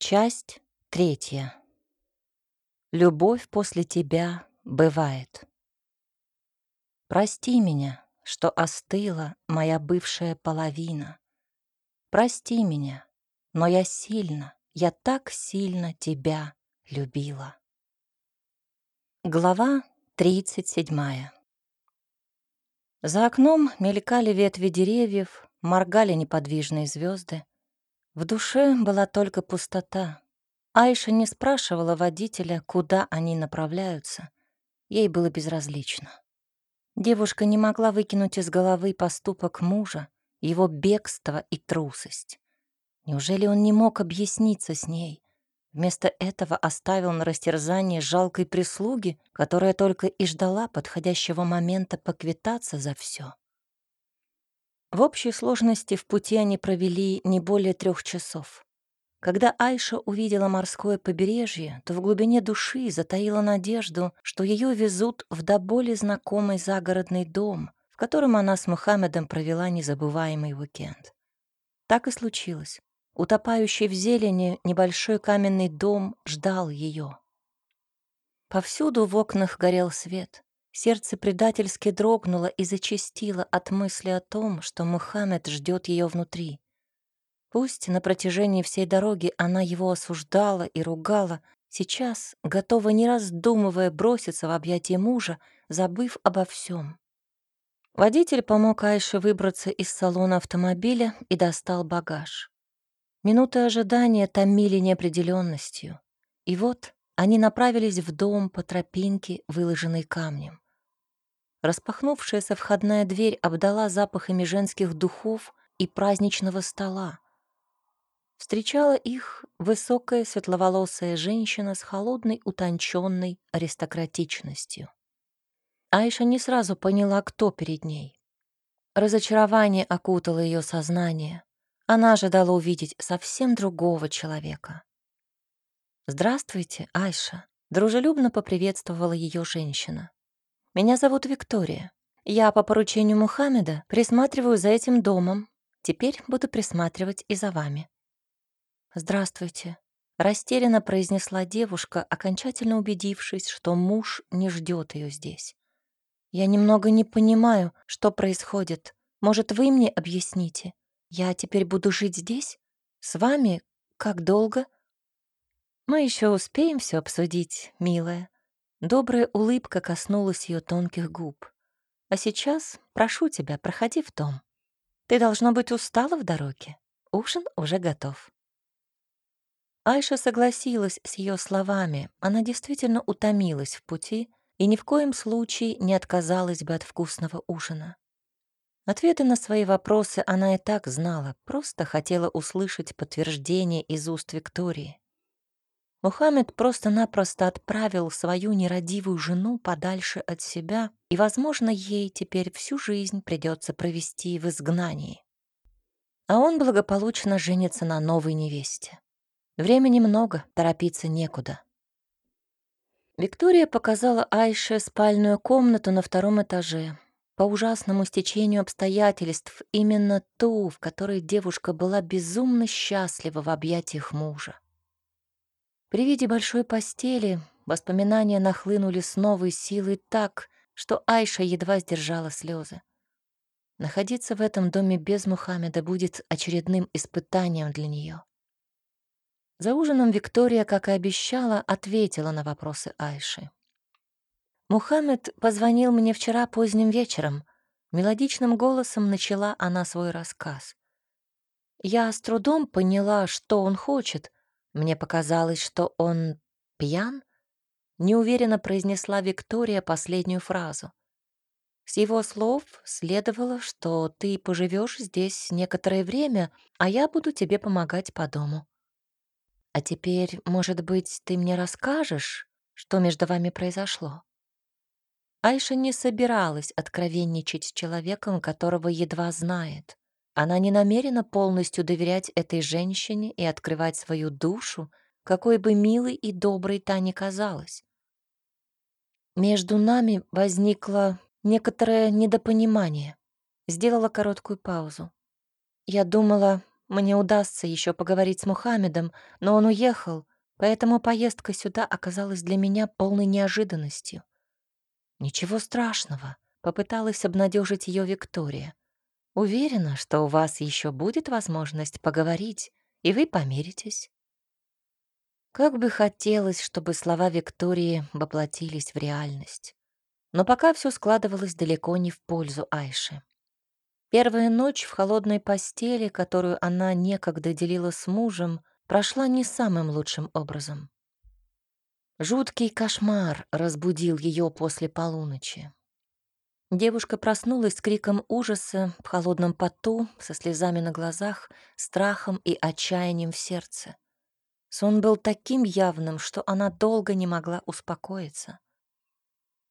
Часть третья. Любовь после тебя бывает. Прости меня, что остыла моя бывшая половина. Прости меня, но я сильно, я так сильно тебя любила. Глава тридцать седьмая. За окном мелькали ветви деревьев, моргали неподвижные звезды. В душе была только пустота. Айша не спрашивала водителя, куда они направляются. Ей было безразлично. Девушка не могла выкинуть из головы поступок мужа, его бегство и трусость. Неужели он не мог объясниться с ней? Вместо этого оставил на растерзание жалкой прислуги, которая только и ждала подходящего момента поквитаться за все. В общей сложности в пути они провели не более трех часов. Когда Айша увидела морское побережье, то в глубине души затаила надежду, что ее везут в до боли знакомый загородный дом, в котором она с Мухаммедом провела незабываемый уикенд. Так и случилось. Утопающий в зелени небольшой каменный дом ждал ее. Повсюду в окнах горел свет. Сердце предательски дрогнуло и зачастило от мысли о том, что Мухаммед ждет ее внутри. Пусть на протяжении всей дороги она его осуждала и ругала, сейчас готова, не раздумывая, броситься в объятия мужа, забыв обо всем. Водитель помог Айше выбраться из салона автомобиля и достал багаж. Минуты ожидания томили неопределенностью. И вот они направились в дом по тропинке, выложенной камнем. Распахнувшаяся входная дверь обдала запахами женских духов и праздничного стола. Встречала их высокая светловолосая женщина с холодной, утонченной аристократичностью. Айша не сразу поняла, кто перед ней. Разочарование окутало ее сознание. Она ожидала увидеть совсем другого человека. «Здравствуйте, Айша», — дружелюбно поприветствовала ее женщина. Меня зовут Виктория. Я по поручению Мухаммеда присматриваю за этим домом. Теперь буду присматривать и за вами». «Здравствуйте», — растерянно произнесла девушка, окончательно убедившись, что муж не ждет ее здесь. «Я немного не понимаю, что происходит. Может, вы мне объясните? Я теперь буду жить здесь? С вами? Как долго?» «Мы еще успеем все обсудить, милая», Добрая улыбка коснулась ее тонких губ. «А сейчас прошу тебя, проходи в дом. Ты, должно быть, устала в дороге. Ужин уже готов». Айша согласилась с ее словами. Она действительно утомилась в пути и ни в коем случае не отказалась бы от вкусного ужина. Ответы на свои вопросы она и так знала, просто хотела услышать подтверждение из уст Виктории. Мухаммед просто-напросто отправил свою нерадивую жену подальше от себя, и, возможно, ей теперь всю жизнь придется провести в изгнании. А он благополучно женится на новой невесте. Времени много, торопиться некуда. Виктория показала Айше спальную комнату на втором этаже. По ужасному стечению обстоятельств, именно ту, в которой девушка была безумно счастлива в объятиях мужа. При виде большой постели воспоминания нахлынули с новой силой так, что Айша едва сдержала слезы. Находиться в этом доме без Мухаммеда будет очередным испытанием для нее. За ужином Виктория, как и обещала, ответила на вопросы Айши. «Мухаммед позвонил мне вчера поздним вечером», — мелодичным голосом начала она свой рассказ. «Я с трудом поняла, что он хочет, мне показалось, что он пьян. Неуверенно произнесла Виктория последнюю фразу. С его слов следовало, что ты поживешь здесь некоторое время, а я буду тебе помогать по дому. А теперь, может быть, ты мне расскажешь, что между вами произошло? Айша не собиралась откровенничать с человеком, которого едва знает. Она не намерена полностью доверять этой женщине и открывать свою душу, какой бы милой и доброй та ни казалась. Между нами возникло некоторое недопонимание. Сделала короткую паузу. Я думала, мне удастся еще поговорить с Мухаммедом, но он уехал, поэтому поездка сюда оказалась для меня полной неожиданностью. Ничего страшного, попыталась обнадежить ее Виктория. Уверена, что у вас еще будет возможность поговорить, и вы помиритесь. Как бы хотелось, чтобы слова Виктории воплотились в реальность. Но пока все складывалось далеко не в пользу Айши. Первая ночь в холодной постели, которую она некогда делила с мужем, прошла не самым лучшим образом. Жуткий кошмар разбудил ее после полуночи. Девушка проснулась с криком ужаса, в холодном поту, со слезами на глазах, страхом и отчаянием в сердце. Сон был таким явным, что она долго не могла успокоиться.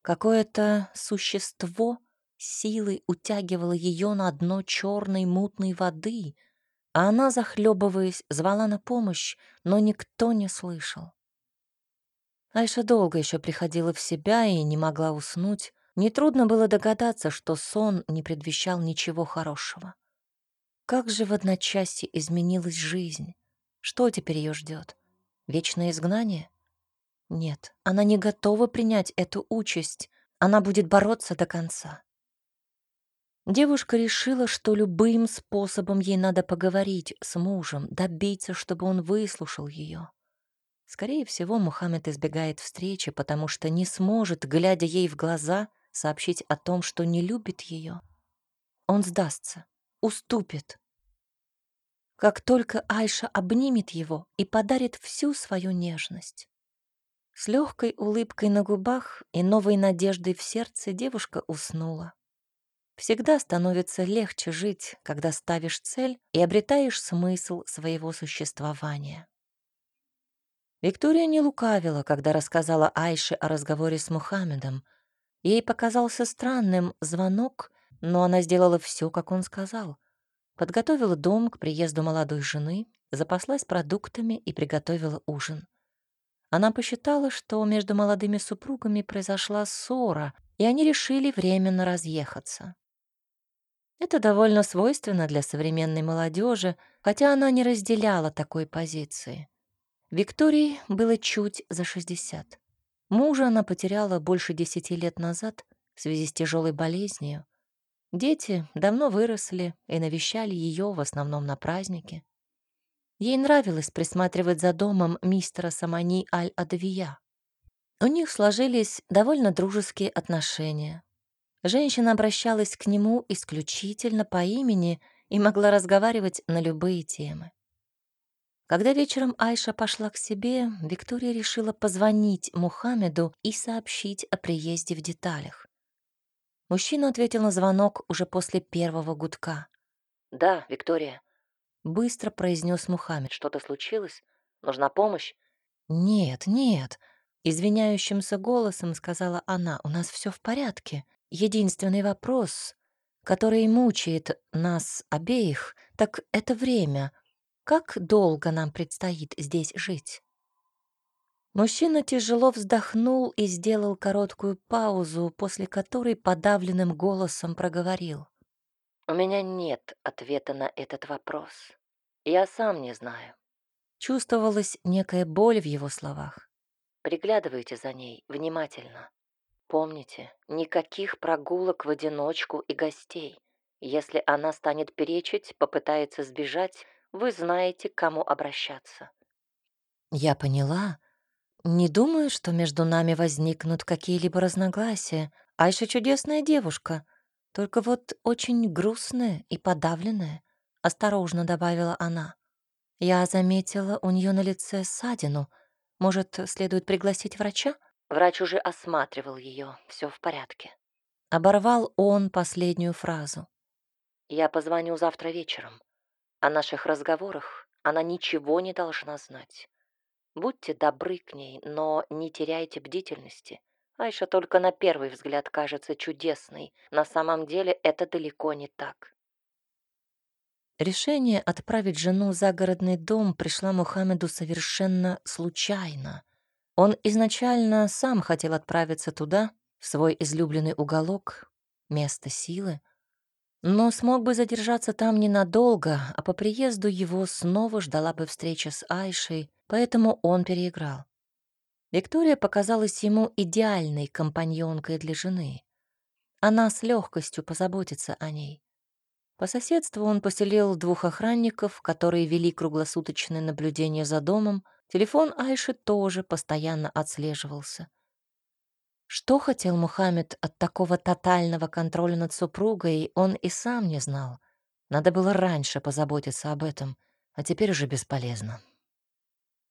Какое-то существо силой утягивало ее на дно черной мутной воды, а она, захлебываясь, звала на помощь, но никто не слышал. Айша долго еще приходила в себя и не могла уснуть. Нетрудно было догадаться, что сон не предвещал ничего хорошего. Как же в одночасье изменилась жизнь. Что теперь ее ждет? Вечное изгнание? Нет, она не готова принять эту участь. Она будет бороться до конца. Девушка решила, что любым способом ей надо поговорить с мужем, добиться, чтобы он выслушал ее. Скорее всего, Мухаммед избегает встречи, потому что не сможет, глядя ей в глаза, сообщить о том, что не любит ее. Он сдастся, уступит, как только Айша обнимет его и подарит всю свою нежность. С легкой улыбкой на губах и новой надеждой в сердце девушка уснула. Всегда становится легче жить, когда ставишь цель и обретаешь смысл своего существования. Виктория не лукавила, когда рассказала Айше о разговоре с Мухаммедом. Ей показался странным звонок, но она сделала все, как он сказал — Подготовила дом к приезду молодой жены, запаслась продуктами и приготовила ужин. Она посчитала, что между молодыми супругами произошла ссора, и они решили временно разъехаться. Это довольно свойственно для современной молодежи, хотя она не разделяла такой позиции. Виктории было чуть за 60. Мужа она потеряла больше десяти лет назад в связи с тяжелой болезнью, Дети давно выросли и навещали ее в основном на праздники. Ей нравилось присматривать за домом мистера Самани Аль-Адавия. У них сложились довольно дружеские отношения. Женщина обращалась к нему исключительно по имени и могла разговаривать на любые темы. Когда вечером Айша пошла к себе, Виктория решила позвонить Мухаммеду и сообщить о приезде в деталях. Мужчина ответил на звонок уже после первого гудка. «Да, Виктория», — быстро произнес Мухаммед. «Что-то случилось? Нужна помощь?» «Нет, нет», — извиняющимся голосом сказала она. «У нас все в порядке. Единственный вопрос, который мучает нас обеих, так это время. Как долго нам предстоит здесь жить?» Мужчина тяжело вздохнул и сделал короткую паузу, после которой подавленным голосом проговорил. «У меня нет ответа на этот вопрос. Я сам не знаю». Чувствовалась некая боль в его словах. «Приглядывайте за ней внимательно. Помните, никаких прогулок в одиночку и гостей. Если она станет перечить, попытается сбежать, вы знаете, к кому обращаться». «Я поняла», не думаю, что между нами возникнут какие-либо разногласия. Айша чудесная девушка, только вот очень грустная и подавленная, осторожно добавила она. Я заметила у нее на лице ссадину. Может, следует пригласить врача? Врач уже осматривал ее, все в порядке. Оборвал он последнюю фразу. Я позвоню завтра вечером. О наших разговорах она ничего не должна знать. Будьте добры к ней, но не теряйте бдительности. Айша только на первый взгляд кажется чудесной. На самом деле это далеко не так. Решение отправить жену в загородный дом пришло Мухаммеду совершенно случайно. Он изначально сам хотел отправиться туда, в свой излюбленный уголок, место силы. Но смог бы задержаться там ненадолго, а по приезду его снова ждала бы встреча с Айшей, поэтому он переиграл. Виктория показалась ему идеальной компаньонкой для жены. Она с легкостью позаботится о ней. По соседству он поселил двух охранников, которые вели круглосуточное наблюдение за домом. Телефон Айши тоже постоянно отслеживался. Что хотел Мухаммед от такого тотального контроля над супругой, он и сам не знал. Надо было раньше позаботиться об этом, а теперь уже бесполезно.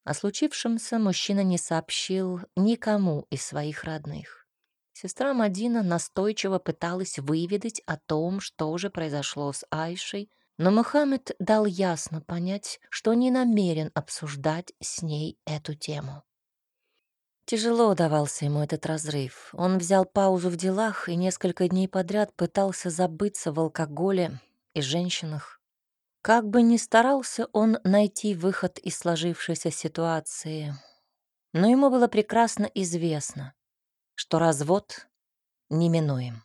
О случившемся мужчина не сообщил никому из своих родных. Сестра Мадина настойчиво пыталась выведать о том, что же произошло с Айшей, но Мухаммед дал ясно понять, что не намерен обсуждать с ней эту тему. Тяжело давался ему этот разрыв. Он взял паузу в делах и несколько дней подряд пытался забыться в алкоголе и женщинах. Как бы ни старался он найти выход из сложившейся ситуации, но ему было прекрасно известно, что развод неминуем.